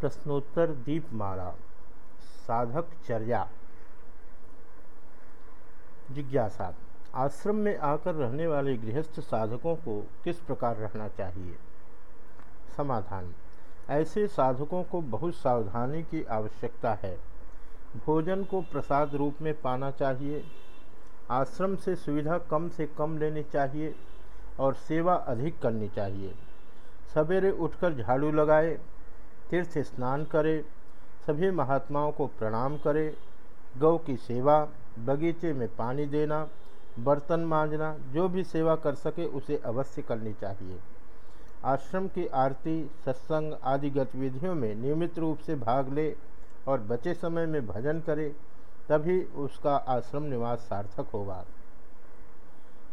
प्रश्नोत्तर दीपमाला साधक चर्या। जिज्ञासा, आश्रम में आकर रहने वाले गृहस्थ साधकों को किस प्रकार रहना चाहिए? समाधान, ऐसे साधकों को बहुत सावधानी की आवश्यकता है। भोजन को प्रसाद रूप में पाना चाहिए, आश्रम से सुविधा कम से कम लेनी चाहिए और सेवा अधिक करनी चाहिए। सवेरे उठकर झाड़ू लगाए तीर्थ स्नान करे, सभी महात्माओं को प्रणाम करे, गौ की सेवा, बगीचे में पानी देना, बर्तन मांजना, जो भी सेवा कर सके उसे अवश्य करनी चाहिए। आश्रम की आरती, सत्संग आदि गतिविधियों में नियमित रूप से भाग ले और बचे समय में भजन करे, तभी उसका आश्रम निवास सार्थक होगा।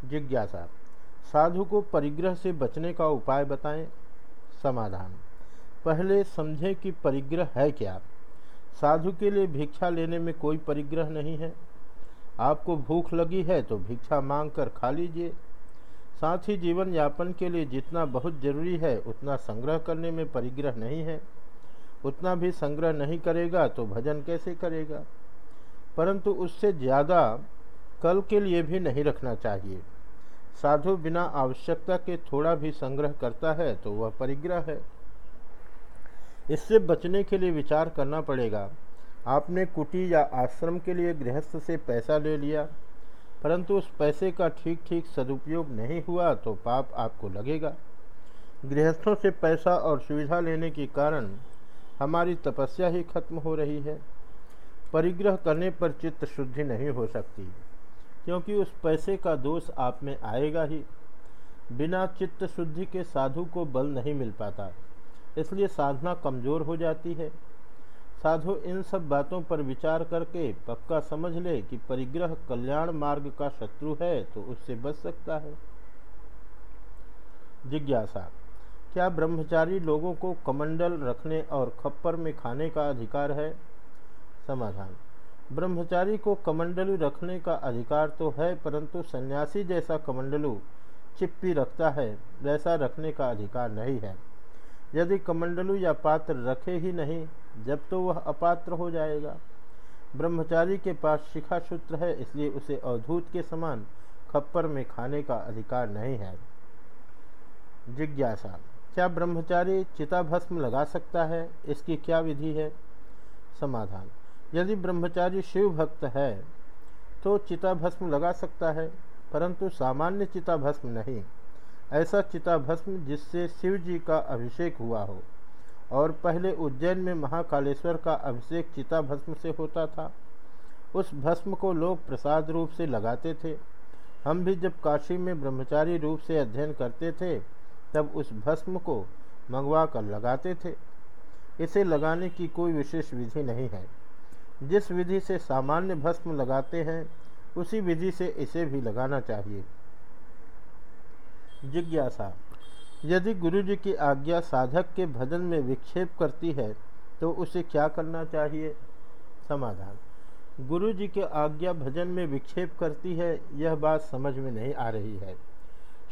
जिज्ञासा, साधु को परिग्रह से बचने का उपाय बताएँ। समाधान पहले समझें कि परिग्रह है क्या। साधु के लिए भिक्षा लेने में कोई परिग्रह नहीं है। आपको भूख लगी है तो भिक्षा मांग कर खा लीजिए। साथ ही जीवन यापन के लिए जितना बहुत ज़रूरी है, उतना संग्रह करने में परिग्रह नहीं है। उतना भी संग्रह नहीं करेगा तो भजन कैसे करेगा? परंतु उससे ज़्यादा कल के लिए भी नहीं रखना चाहिए। साधु बिना आवश्यकता के थोड़ा भी संग्रह करता है तो वह परिग्रह है। इससे बचने के लिए विचार करना पड़ेगा। आपने कुटी या आश्रम के लिए गृहस्थ से पैसा ले लिया, परंतु उस पैसे का ठीक ठीक सदुपयोग नहीं हुआ तो पाप आपको लगेगा। गृहस्थों से पैसा और सुविधा लेने के कारण हमारी तपस्या ही खत्म हो रही है। परिग्रह करने पर चित्त शुद्धि नहीं हो सकती, क्योंकि उस पैसे का दोष आप में आएगा ही। बिना चित्त शुद्धि के साधु को बल नहीं मिल पाता। इसलिए साधना कमज़ोर हो जाती है। साधु इन सब बातों पर विचार करके पक्का समझ ले कि परिग्रह कल्याण मार्ग का शत्रु है तो उससे बच सकता है। जिज्ञासा। क्या ब्रह्मचारी लोगों को कमंडल रखने और खप्पर में खाने का अधिकार है? समाधान। ब्रह्मचारी को कमंडलू रखने का अधिकार तो है, परंतु सन्यासी जैसा कमंडलू चिप्पी रखता है, वैसा रखने का अधिकार नहीं है। यदि कमंडलू या पात्र रखे ही नहीं, जब तो वह अपात्र हो जाएगा। ब्रह्मचारी के पास शिखा सूत्र है, इसलिए उसे अवधूत के समान खप्पर में खाने का अधिकार नहीं है। जिज्ञासा, क्या ब्रह्मचारी चिता भस्म लगा सकता है? इसकी क्या विधि है? समाधान, यदि ब्रह्मचारी शिव भक्त है तो चिता भस्म लगा सकता है, परंतु सामान्य चिता भस्म नहीं। ऐसा चिता भस्म जिससे शिव जी का अभिषेक हुआ हो। और पहले उज्जैन में महाकालेश्वर का अभिषेक चिता भस्म से होता था। उस भस्म को लोग प्रसाद रूप से लगाते थे। हम भी जब काशी में ब्रह्मचारी रूप से अध्ययन करते थे, तब उस भस्म को मंगवा कर लगाते थे। इसे लगाने की कोई विशेष विधि नहीं है। जिस विधि से सामान्य भस्म लगाते हैं, उसी विधि से इसे भी लगाना चाहिए। जिज्ञासा। यदि गुरु जी की आज्ञा साधक के भजन में विक्षेप करती है तो उसे क्या करना चाहिए? समाधान। गुरु जी की आज्ञा भजन में विक्षेप करती है, यह बात समझ में नहीं आ रही है।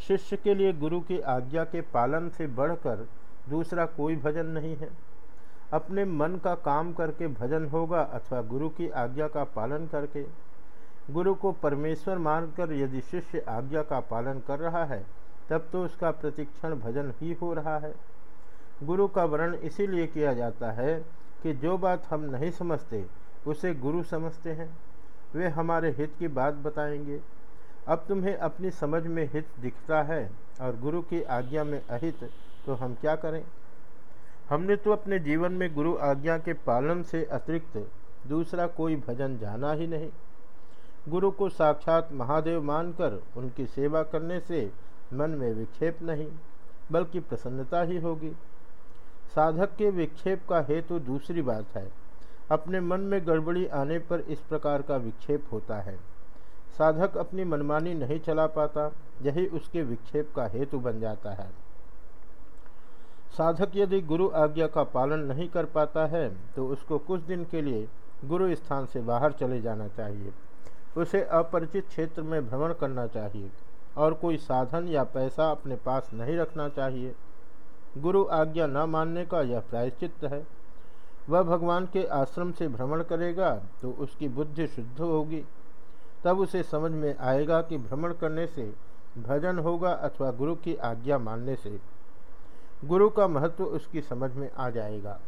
शिष्य के लिए गुरु की आज्ञा के पालन से बढ़कर दूसरा कोई भजन नहीं है। अपने मन का काम करके भजन होगा अथवा गुरु की आज्ञा का पालन करके। गुरु को परमेश्वर मानकर यदि शिष्य आज्ञा का पालन कर रहा है तब तो उसका प्रतिक्षण भजन ही हो रहा है। गुरु का वर्ण इसीलिए किया जाता है कि जो बात हम नहीं समझते, उसे गुरु समझते हैं। वे हमारे हित की बात बताएँगे। अब तुम्हें अपनी समझ में हित दिखता है और गुरु की आज्ञा में अहित तो हम क्या करें? हमने तो अपने जीवन में गुरु आज्ञा के पालन से अतिरिक्त दूसरा कोई भजन जाना ही नहीं। गुरु को साक्षात महादेव मानकर उनकी सेवा करने से मन में विक्षेप नहीं, बल्कि प्रसन्नता ही होगी। साधक के विक्षेप का हेतु दूसरी बात है। अपने मन में गड़बड़ी आने पर इस प्रकार का विक्षेप होता है। साधक अपनी मनमानी नहीं चला पाता, यही उसके विक्षेप का हेतु बन जाता है। साधक यदि गुरु आज्ञा का पालन नहीं कर पाता है तो उसको कुछ दिन के लिए गुरु स्थान से बाहर चले जाना चाहिए। उसे अपरिचित क्षेत्र में भ्रमण करना चाहिए। और कोई साधन या पैसा अपने पास नहीं रखना चाहिए। गुरु आज्ञा न मानने का यह प्रायश्चित है। वह भगवान के आश्रम से भ्रमण करेगा तो उसकी बुद्धि शुद्ध होगी। तब उसे समझ में आएगा कि भ्रमण करने से भजन होगा अथवा गुरु की आज्ञा मानने से। गुरु का महत्व उसकी समझ में आ जाएगा।